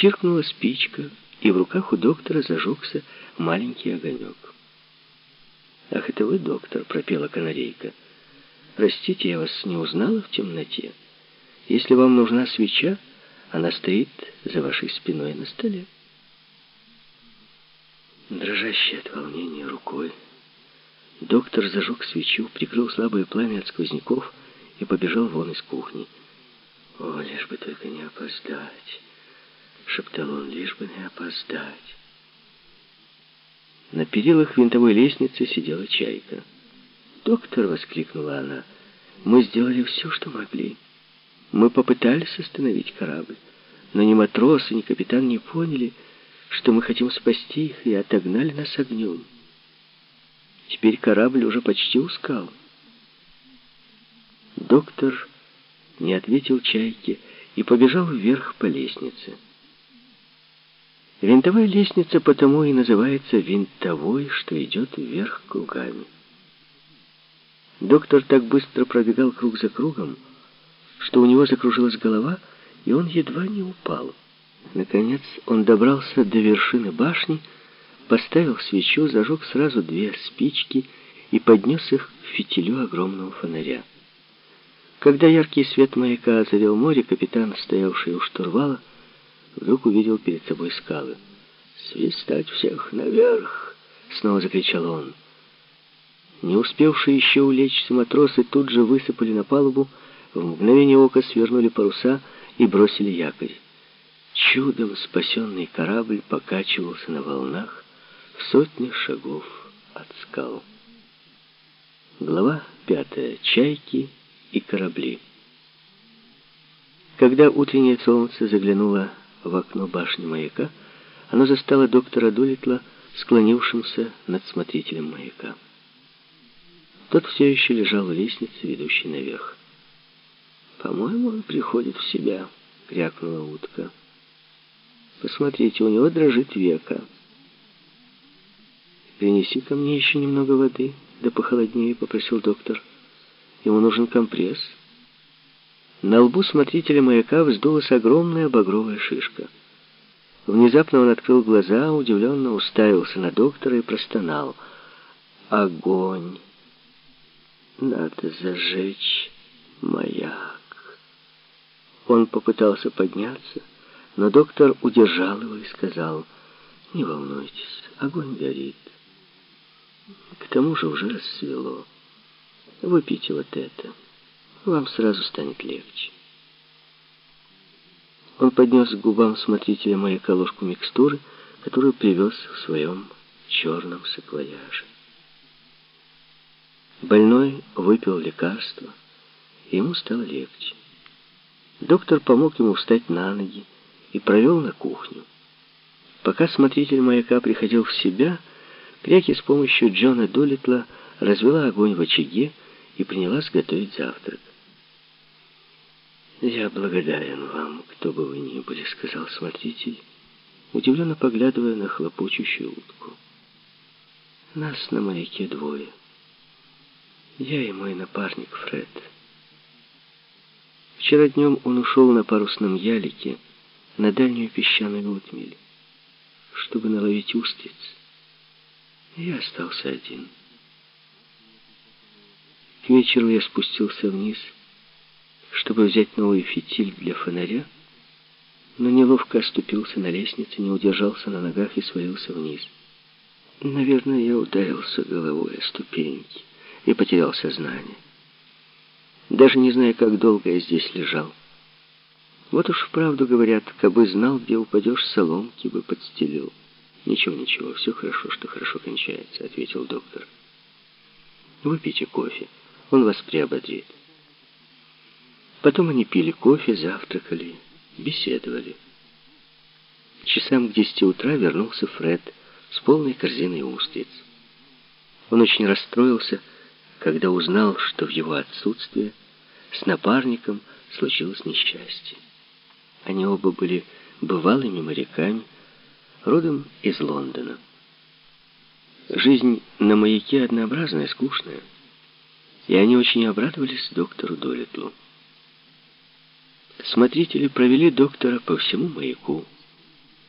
Чиркнула спичка, и в руках у доктора зажегся маленький огонек. «Ах, это вы, доктор?» — пропела канарейка. «Простите, я вас не узнала в темноте. Если вам нужна свеча, она стоит за вашей спиной на столе». Дрожащей от волнения рукой, доктор зажег свечу, прикрыл слабое пламя от сквозняков и побежал вон из кухни. «О, лишь бы только не опоздать!» — шептал он, — «лишь бы не опоздать!» На перилах винтовой лестницы сидела чайка. «Доктор!» — воскликнула она. «Мы сделали все, что могли. Мы попытались остановить корабль, но ни матросы, ни капитан не поняли, что мы хотим спасти их, и отогнали нас огнем. Теперь корабль уже почти ускал. Доктор не ответил чайке и побежал вверх по лестнице. Винтовая лестница потому и называется винтовой, что идет вверх кругами. Доктор так быстро пробегал круг за кругом, что у него закружилась голова, и он едва не упал. Наконец он добрался до вершины башни, поставил свечу, зажег сразу две спички и поднес их к фитилю огромного фонаря. Когда яркий свет маяка озарил море, капитан, стоявший у штурвала, вдруг увидел перед собой скалы. «Свистать всех наверх!» — снова закричал он. Не успевшие еще улечься матросы тут же высыпали на палубу, в мгновение ока свернули паруса и бросили якорь. Чудом спасенный корабль покачивался на волнах в сотни шагов от скал. Глава пятая. Чайки и корабли. Когда утреннее солнце заглянуло в окно башни маяка, оно застало доктора Дулитла, склонившимся над смотрителем маяка. Тот все еще лежал в лестнице, ведущей наверх. «По-моему, он приходит в себя», — крякнула утка. Посмотрите, у него дрожит века. принеси ко мне еще немного воды, да похолоднее, попросил доктор. Ему нужен компресс. На лбу смотрителя маяка вздулась огромная багровая шишка. Внезапно он открыл глаза, удивленно уставился на доктора и простонал. «Огонь! Надо зажечь маяк!» Он попытался подняться, но доктор удержал его и сказал, «Не волнуйтесь, огонь горит. К тому же уже рассвело. Выпейте вот это, вам сразу станет легче». Он поднес к губам смотрителя маяка ложку микстуры, которую привез в своем черном саквояже. Больной выпил лекарство, и ему стало легче. Доктор помог ему встать на ноги, и провел на кухню. Пока смотритель маяка приходил в себя, Кряки с помощью Джона Долитла развела огонь в очаге и принялась готовить завтрак. «Я благодарен вам, кто бы вы ни были», — сказал смотритель, удивленно поглядывая на хлопочущую утку. «Нас на маяке двое. Я и мой напарник Фред. Вчера днем он ушел на парусном ялике, — на дальнюю песчаную отмель, чтобы наловить устриц. Я остался один. К вечеру я спустился вниз, чтобы взять новый фитиль для фонаря, но неловко оступился на лестнице, не удержался на ногах и свалился вниз. Наверное, я ударился головой о ступеньки и потерял сознание. Даже не зная, как долго я здесь лежал. Вот уж вправду говорят, кабы знал, где упадешь, соломки бы подстелил. Ничего, ничего, все хорошо, что хорошо кончается, ответил доктор. Выпейте кофе, он вас приободрит. Потом они пили кофе, завтракали, беседовали. Часам к десяти утра вернулся Фред с полной корзиной устриц. Он очень расстроился, когда узнал, что в его отсутствие с напарником случилось несчастье. Они оба были бывалыми моряками, родом из Лондона. Жизнь на маяке однообразная, скучная, и они очень обрадовались доктору Долитлу. Смотрители провели доктора по всему маяку,